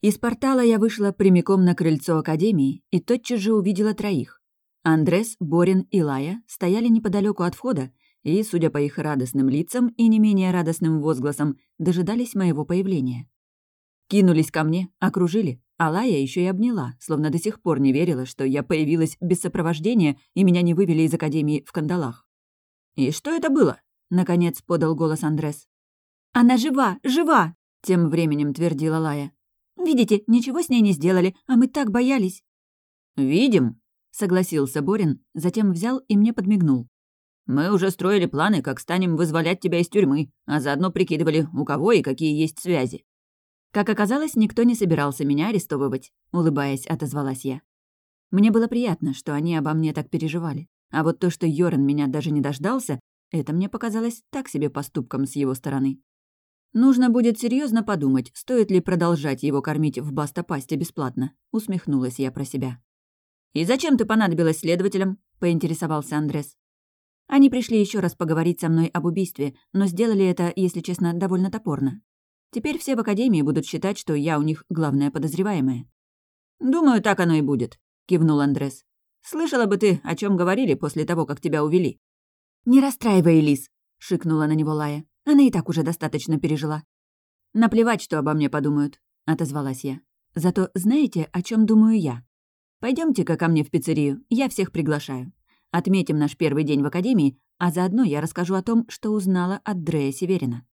Из портала я вышла прямиком на крыльцо Академии и тотчас же увидела троих. Андрес, Борин и Лая стояли неподалеку от входа и, судя по их радостным лицам и не менее радостным возгласам, дожидались моего появления. Кинулись ко мне, окружили, а Лая еще и обняла, словно до сих пор не верила, что я появилась без сопровождения и меня не вывели из Академии в кандалах. «И что это было?» — наконец подал голос Андрес. «Она жива, жива!» — тем временем твердила Лая. Видите, ничего с ней не сделали, а мы так боялись». «Видим», — согласился Борин, затем взял и мне подмигнул. «Мы уже строили планы, как станем вызволять тебя из тюрьмы, а заодно прикидывали, у кого и какие есть связи». Как оказалось, никто не собирался меня арестовывать, улыбаясь, отозвалась я. Мне было приятно, что они обо мне так переживали. А вот то, что Йоран меня даже не дождался, это мне показалось так себе поступком с его стороны. Нужно будет серьезно подумать, стоит ли продолжать его кормить в бастопасте бесплатно. Усмехнулась я про себя. «И зачем ты понадобилась следователям?» — поинтересовался Андрес. Они пришли еще раз поговорить со мной об убийстве, но сделали это, если честно, довольно топорно. Теперь все в Академии будут считать, что я у них главная подозреваемая. «Думаю, так оно и будет», — кивнул Андрес. «Слышала бы ты, о чем говорили после того, как тебя увели». «Не расстраивай, Лис», — шикнула на него Лая. Она и так уже достаточно пережила. «Наплевать, что обо мне подумают», — отозвалась я. «Зато знаете, о чем думаю я? пойдемте ка ко мне в пиццерию, я всех приглашаю. Отметим наш первый день в академии, а заодно я расскажу о том, что узнала от Дрея Северина.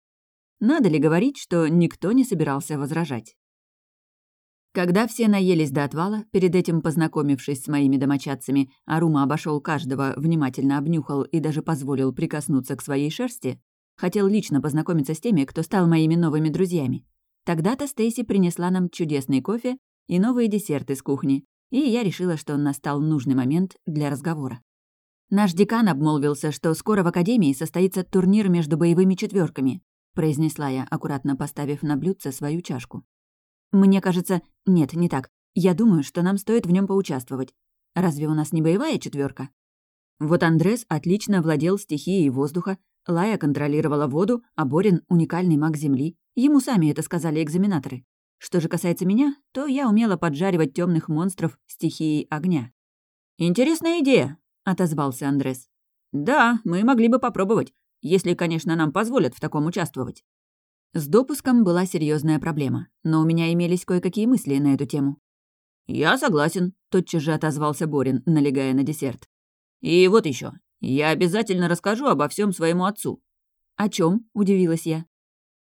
Надо ли говорить, что никто не собирался возражать?» Когда все наелись до отвала, перед этим познакомившись с моими домочадцами, Арума обошел каждого, внимательно обнюхал и даже позволил прикоснуться к своей шерсти, Хотел лично познакомиться с теми, кто стал моими новыми друзьями. Тогда-то Стейси принесла нам чудесный кофе и новые десерты с кухни, и я решила, что настал нужный момент для разговора. Наш декан обмолвился, что скоро в Академии состоится турнир между боевыми четверками, произнесла я, аккуратно поставив на блюдце свою чашку. Мне кажется, нет, не так. Я думаю, что нам стоит в нем поучаствовать. Разве у нас не боевая четверка? Вот Андрес отлично владел стихией воздуха, Лая контролировала воду, а Борин — уникальный маг Земли. Ему сами это сказали экзаменаторы. Что же касается меня, то я умела поджаривать темных монстров стихией огня. «Интересная идея», — отозвался Андрес. «Да, мы могли бы попробовать, если, конечно, нам позволят в таком участвовать». С допуском была серьезная проблема, но у меня имелись кое-какие мысли на эту тему. «Я согласен», — тотчас же отозвался Борин, налегая на десерт. «И вот еще. Я обязательно расскажу обо всем своему отцу». «О чем? удивилась я.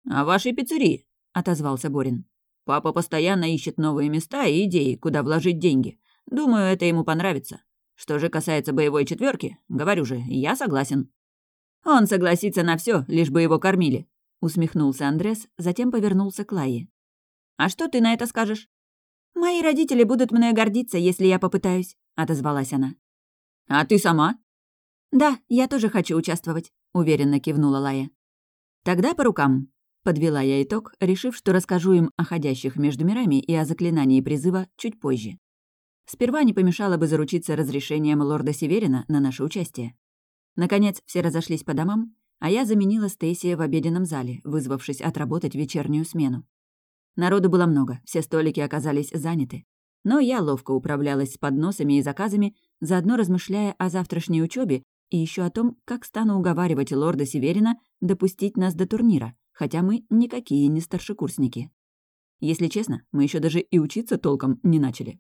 «О вашей пиццерии», — отозвался Борин. «Папа постоянно ищет новые места и идеи, куда вложить деньги. Думаю, это ему понравится. Что же касается боевой четверки, говорю же, я согласен». «Он согласится на все, лишь бы его кормили», — усмехнулся Андрес, затем повернулся к Лае. «А что ты на это скажешь?» «Мои родители будут мною гордиться, если я попытаюсь», — отозвалась она. «А ты сама?» «Да, я тоже хочу участвовать», — уверенно кивнула Лая. «Тогда по рукам», — подвела я итог, решив, что расскажу им о ходящих между мирами и о заклинании призыва чуть позже. Сперва не помешало бы заручиться разрешением лорда Северина на наше участие. Наконец, все разошлись по домам, а я заменила Стейси в обеденном зале, вызвавшись отработать вечернюю смену. Народу было много, все столики оказались заняты. Но я ловко управлялась с подносами и заказами, заодно размышляя о завтрашней учебе и еще о том, как стану уговаривать лорда Северина допустить нас до турнира, хотя мы никакие не старшекурсники. Если честно, мы еще даже и учиться толком не начали.